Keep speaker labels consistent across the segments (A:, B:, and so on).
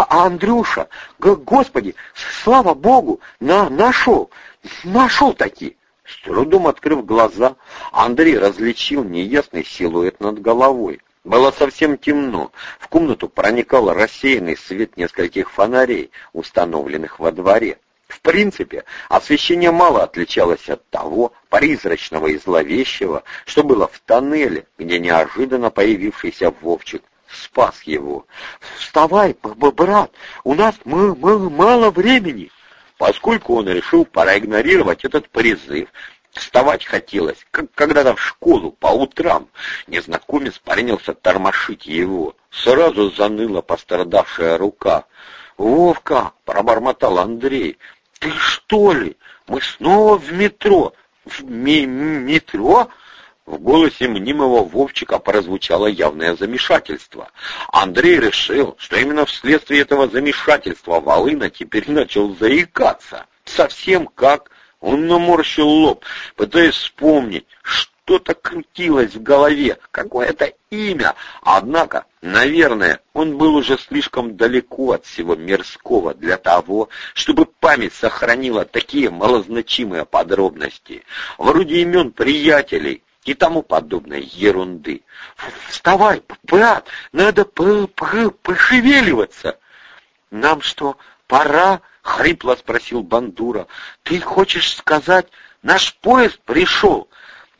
A: а, а Андрюша, господи, слава богу, на нашел, нашел таки.
B: С трудом открыв глаза, Андрей различил неясный силуэт над головой. Было совсем темно. В комнату проникал рассеянный свет нескольких фонарей, установленных во дворе. В принципе, освещение мало отличалось от того призрачного и зловещего, что было в тоннеле, где неожиданно появившийся Вовчик спас его.
A: «Вставай, брат, у нас мало времени!»
B: Поскольку он решил проигнорировать этот призыв, вставать хотелось, как когда-то в школу по утрам. Незнакомец принялся тормошить его. Сразу заныла пострадавшая рука.
A: «Вовка!» — пробормотал Андрей. «Ты что ли? Мы снова в метро!» «В ми метро?»
B: В голосе мнимого Вовчика прозвучало явное замешательство. Андрей решил, что именно вследствие этого замешательства Волына теперь начал заикаться. Совсем как он наморщил лоб, пытаясь вспомнить, что-то крутилось в голове, какое-то имя. Однако, наверное, он был уже слишком далеко от всего мирского для того, чтобы память сохранила такие малозначимые подробности, вроде имен приятелей, и тому подобной ерунды.
A: «Вставай, брат, надо пошевеливаться!» «Нам что, пора?» — хрипло спросил Бандура. «Ты хочешь сказать, наш поезд пришел?»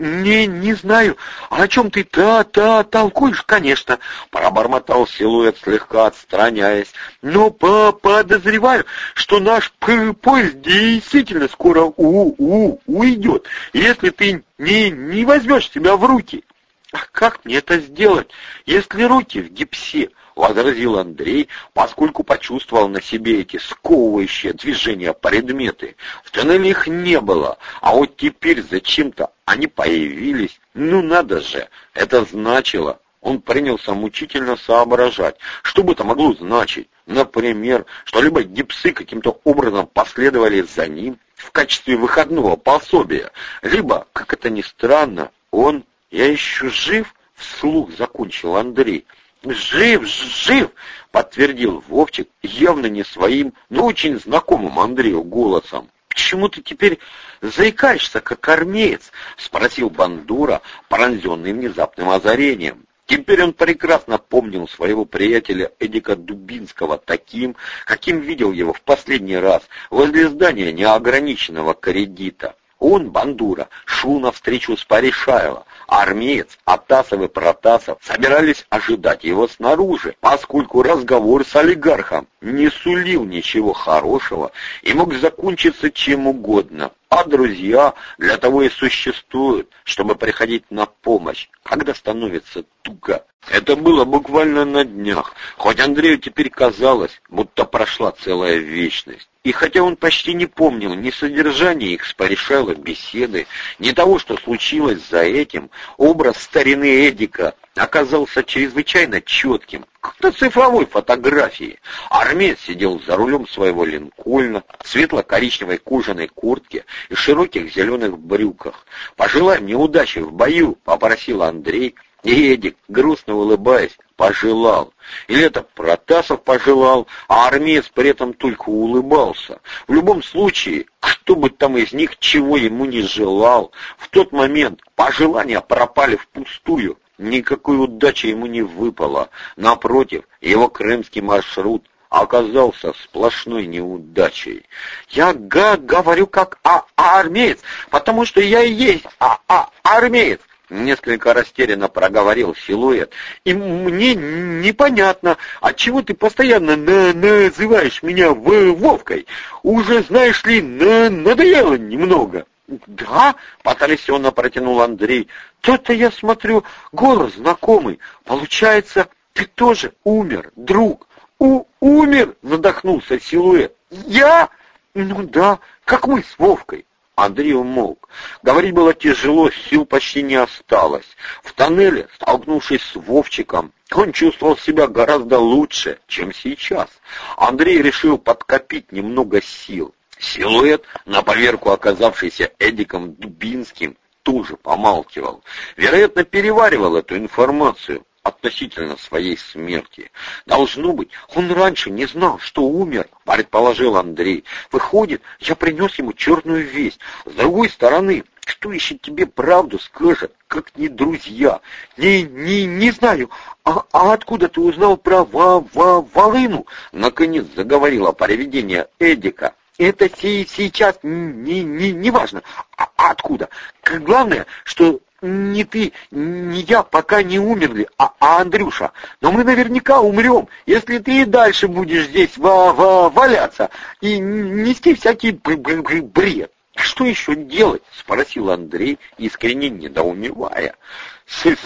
A: «Не, не знаю. О чем ты та-та толкуешь, конечно?» Пробормотал силуэт, слегка отстраняясь. «Но по подозреваю, что наш поезд действительно скоро у у уйдет, если ты не, не возьмешь себя в руки». «А как мне это сделать, если руки в гипсе?» — возразил Андрей, поскольку почувствовал на себе эти сковывающие движения предметы. В тоннеле их не было, а вот теперь зачем-то они появились. Ну надо же, это значило. Он принялся мучительно соображать, что бы это могло значить. Например, что либо гипсы каким-то образом последовали за ним в качестве выходного пособия, либо, как это ни странно, он «Я еще жив?» — вслух закончил Андрей. «Жив, жив!» — подтвердил Вовчик, явно не своим, но очень знакомым Андрею голосом. «Почему ты теперь заикаешься, как армеец?» — спросил Бандура, пронзенный внезапным озарением. Теперь он прекрасно помнил своего приятеля Эдика Дубинского таким, каким видел его в последний раз возле здания неограниченного кредита. Он, Бандура, шел навстречу с Паришайло, а армеец, Атасов и Протасов собирались ожидать его снаружи, поскольку разговор с олигархом не сулил ничего хорошего и мог закончиться чем угодно. А друзья для того и существуют, чтобы приходить на помощь, когда становится туго. Это было буквально на днях, хоть Андрею теперь казалось, будто прошла целая вечность. И хотя он почти не помнил ни содержания их с Паришайло беседы, ни того, что случилось за этим, образ старины Эдика оказался чрезвычайно четким, как на цифровой фотографии. Армеец сидел за рулем своего линкольна, в светло-коричневой кожаной куртке и широких зеленых брюках. «Пожелай мне удачи в бою», — попросил Андрей, и Эдик, грустно улыбаясь, пожелал. Или это Протасов пожелал, а армеец при этом только улыбался. В любом случае, кто бы там из них чего ему не желал, в тот момент пожелания пропали впустую. Никакой удачи ему не выпало. Напротив, его крымский маршрут оказался сплошной неудачей. Я га говорю как а, а армеец, потому что я и есть а, а армеец. Несколько растерянно проговорил силуэт. И мне непонятно, отчего ты постоянно на называешь меня в Вовкой. Уже, знаешь ли, на надоело немного. «Да?» — потрясенно протянул Андрей. «То-то я смотрю, голос знакомый. Получается, ты тоже умер, друг». «У умер?» — задохнулся силуэт. «Я?» «Ну да, как мы с Вовкой». Андрей умолк. Говорить было тяжело, сил почти не осталось. В тоннеле, столкнувшись с Вовчиком, он чувствовал себя гораздо лучше, чем сейчас. Андрей решил подкопить немного сил. Силуэт, на поверку оказавшийся Эдиком Дубинским, тоже помалкивал. Вероятно, переваривал эту информацию.
B: Относительно своей смерти. Должно быть, он раньше не знал, что умер, предположил Андрей. Выходит, я принес ему черную весть. С другой стороны, кто еще тебе правду скажет, как не друзья? Не, не, не знаю. А, а откуда ты узнал про ва, ва, Волыну? Наконец заговорила привидение Эдика. Это сейчас не, не, не важно. А, а откуда? Главное, что не ты, не я пока не умерли, а, а Андрюша. Но мы наверняка умрем, если ты и дальше будешь здесь ва -ва валяться и нести всякий бред. «Что еще делать?» — спросил Андрей, искренне недоумевая.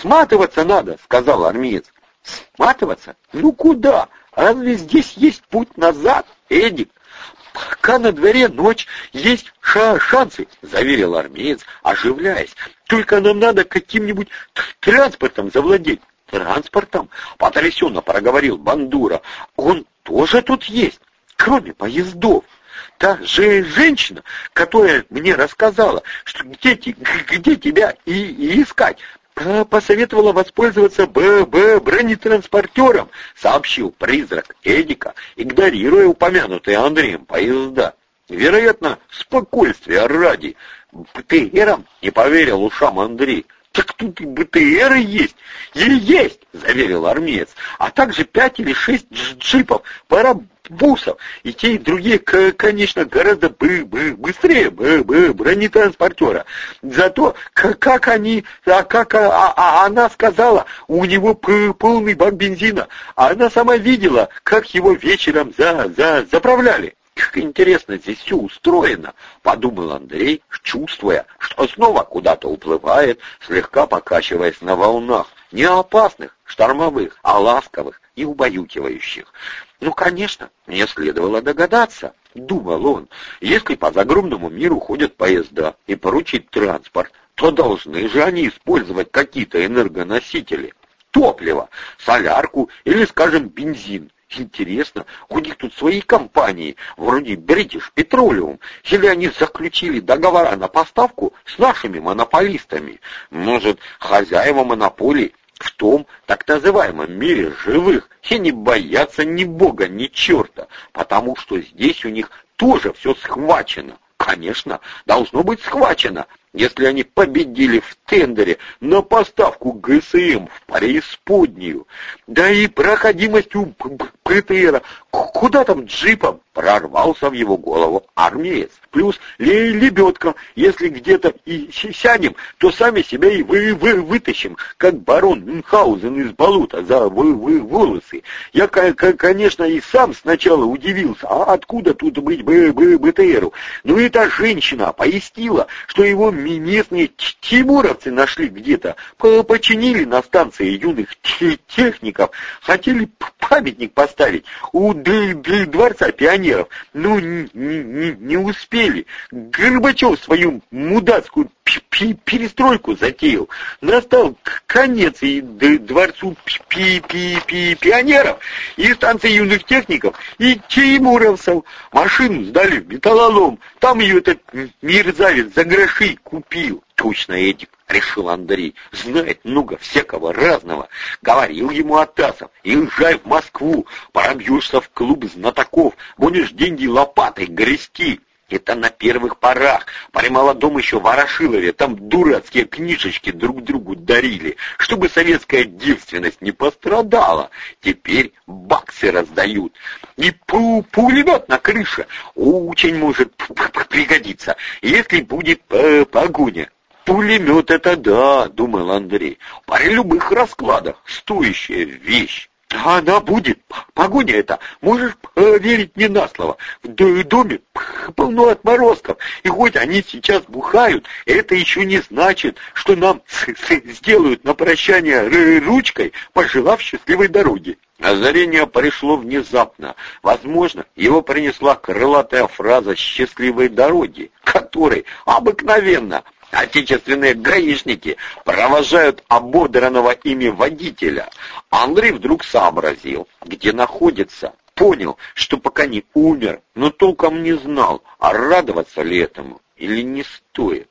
B: «Сматываться надо», — сказал армеец. «Сматываться? Ну куда? Разве здесь есть путь назад, Эдик?» «Пока на дворе ночь, есть ша шансы», — заверил армеец, оживляясь. «Только нам надо каким-нибудь транспортом завладеть». «Транспортом?» — потрясенно проговорил Бандура. «Он тоже тут есть, кроме поездов». Та же женщина, которая мне рассказала, что где, где тебя и, и искать, посоветовала воспользоваться ББ бронетранспортером, сообщил призрак Эдика, игнорируя упомянутые Андреем поезда. Вероятно, спокойствие ради. БТРом не поверил ушам Андрей. Так тут и БТРы есть. И есть, заверил армеец. А также пять или шесть джипов, пара бусов. И те, и другие, конечно, гораздо быстрее бронетранспортера. Зато как они, а как а, а, она сказала, у него полный бак бензина. А она сама видела, как его вечером за, за, заправляли. Как интересно здесь все устроено, подумал Андрей, чувствуя, что снова куда-то уплывает, слегка покачиваясь на волнах, не опасных, штормовых, а ласковых и убаюкивающих. Ну, конечно, мне следовало догадаться, думал он, если по загромному миру ходят поезда и поручить транспорт, то должны же они использовать какие-то энергоносители, топливо, солярку или, скажем, бензин. Интересно, у них тут свои компании, вроде British Petroleum, или они заключили договора на поставку с нашими монополистами? Может, хозяева монополий в том так называемом мире живых и не боятся ни бога, ни черта, потому что здесь у них тоже все схвачено. Конечно, должно быть схвачено, если они победили в тендере на поставку ГСМ в преисподнюю. Да и проходимость у ПТРа, куда там джипом, прорвался в его голову армеец. Плюс лебедка, если где-то и сядем, то сами себя и вы, вы вытащим, как барон Мюнхгаузен из болота за вы, вы, волосы. Я, конечно, и сам сначала удивился, а откуда тут быть бы, бы, БТРу? Но эта женщина пояснила, что его местные тимуровцы нашли где-то, починили на станции юных техников, хотели памятник поставить у дворца пионеров, но не, успели. Горбачев свою мудацкую перестройку затеял. Настал конец и дворцу пи пи пи пионеров, и станции юных техников, и тимуровцев. Машину сдали в металлолом, там ее этот мерзавец за гроши купил. Точно, Эдик, решил Андрей, знает много всякого разного. Говорил ему Атасов, езжай в Москву, пробьешься в клуб знатоков, будешь деньги лопатой грести. Это на первых порах. При молодом еще Ворошилове там дурацкие книжечки друг другу дарили, чтобы советская девственность не пострадала. Теперь баксы раздают. И пу пулемет на крыше очень может пригодиться, если будет погоня. Пулемет это да, думал Андрей. При любых раскладах стоящая вещь. Она будет. Погоня это. Можешь верить не на слово. В доме полно отморозков. И хоть они сейчас бухают, это еще не значит, что нам сделают на прощание ручкой, пожелав счастливой дороги. Озарение пришло внезапно. Возможно, его принесла крылатая фраза «счастливой дороги», которой обыкновенно Отечественные гаишники провожают ободранного ими водителя. Андрей вдруг сообразил, где находится. Понял, что пока не умер, но толком не знал, а радоваться ли этому или не стоит.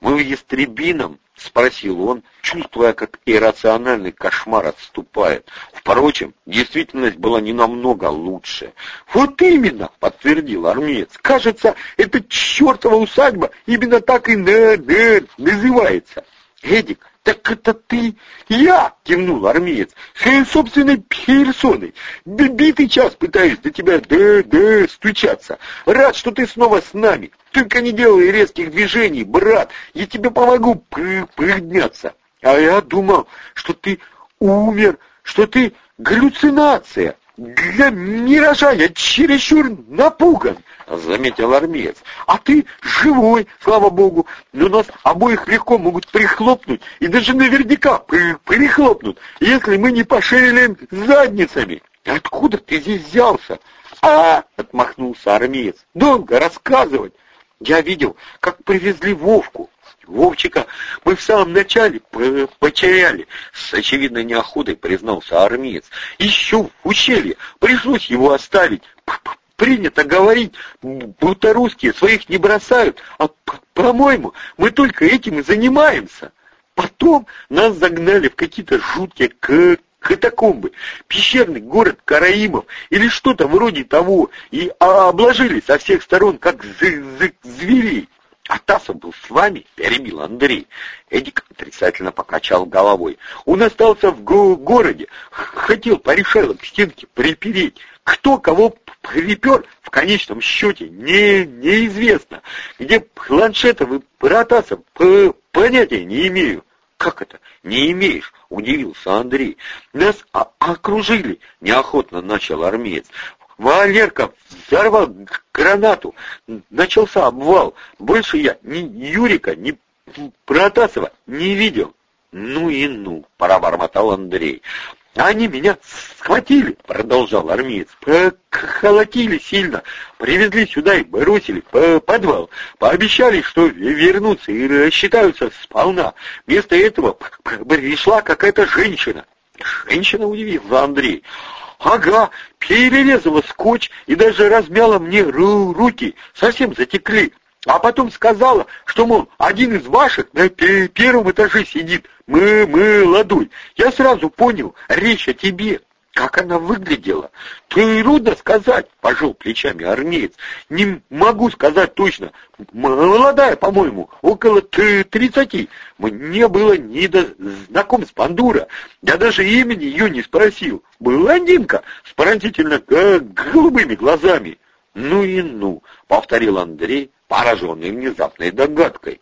B: Мы в Ястребином?» — спросил он, чувствуя, как иррациональный кошмар отступает. Впрочем, действительность была не намного лучше.
A: «Вот именно!» — подтвердил армеец. «Кажется, эта чертова усадьба именно так и на на называется. Эдик, так это ты? Я, кивнул армеец, своей собственной персоной. Битый час пытаюсь до тебя да-да стучаться. Рад, что ты снова с нами. Только не делай резких движений, брат. Я тебе помогу подняться. А я думал, что ты умер, что ты галлюцинация. Для миража чересчур напуган, заметил армеец. А ты живой, слава богу, но нас обоих легко могут прихлопнуть, и даже наверняка при прихлопнут, если мы не пошевелим задницами. Откуда ты здесь взялся? А, отмахнулся армеец. Долго рассказывать. Я видел, как привезли Вовку. Вовчика мы в самом начале потеряли, с очевидной неохотой признался армеец. Еще в ущелье пришлось его оставить. Принято говорить, будто русские своих не бросают, а, по-моему, мы только этим и занимаемся. Потом нас загнали в какие-то жуткие катакомбы, пещерный город Караимов или что-то вроде того, и обложили со всех сторон, как зверей. «А Тасов был с вами?» — перебил Андрей. Эдик отрицательно покачал головой. «Он остался в го городе. Хотел по решайло к стенке припереть. Кто кого припер, в конечном счете, не, неизвестно. Где планшетов и Протасов, понятия не имею». «Как это? Не имеешь?» — удивился Андрей. «Нас окружили!» — неохотно начал армеец. Валерка взорвал гранату. Начался обвал. Больше я ни Юрика, ни Протасова не видел. Ну и ну, пробормотал Андрей. Они меня схватили, продолжал армеец, поколотили сильно, привезли сюда и бросили в подвал, пообещали, что вернутся и рассчитаются сполна. Вместо этого пришла какая-то женщина. Женщина удивила Андрей. Ага, перерезала скотч и даже размяла мне ру руки, совсем затекли. А потом сказала, что, мол, один из ваших на первом этаже сидит, мы, мы, ладуй. Я сразу понял, речь о тебе. Как она выглядела? Трудно сказать, пожал плечами армеец. Не могу сказать точно. Молодая, по-моему, около тридцати. Мне было не до знаком с Пандура. Я даже имени ее не спросил. Блондинка с поразительно голубыми глазами. Ну и ну, повторил Андрей, пораженный внезапной догадкой.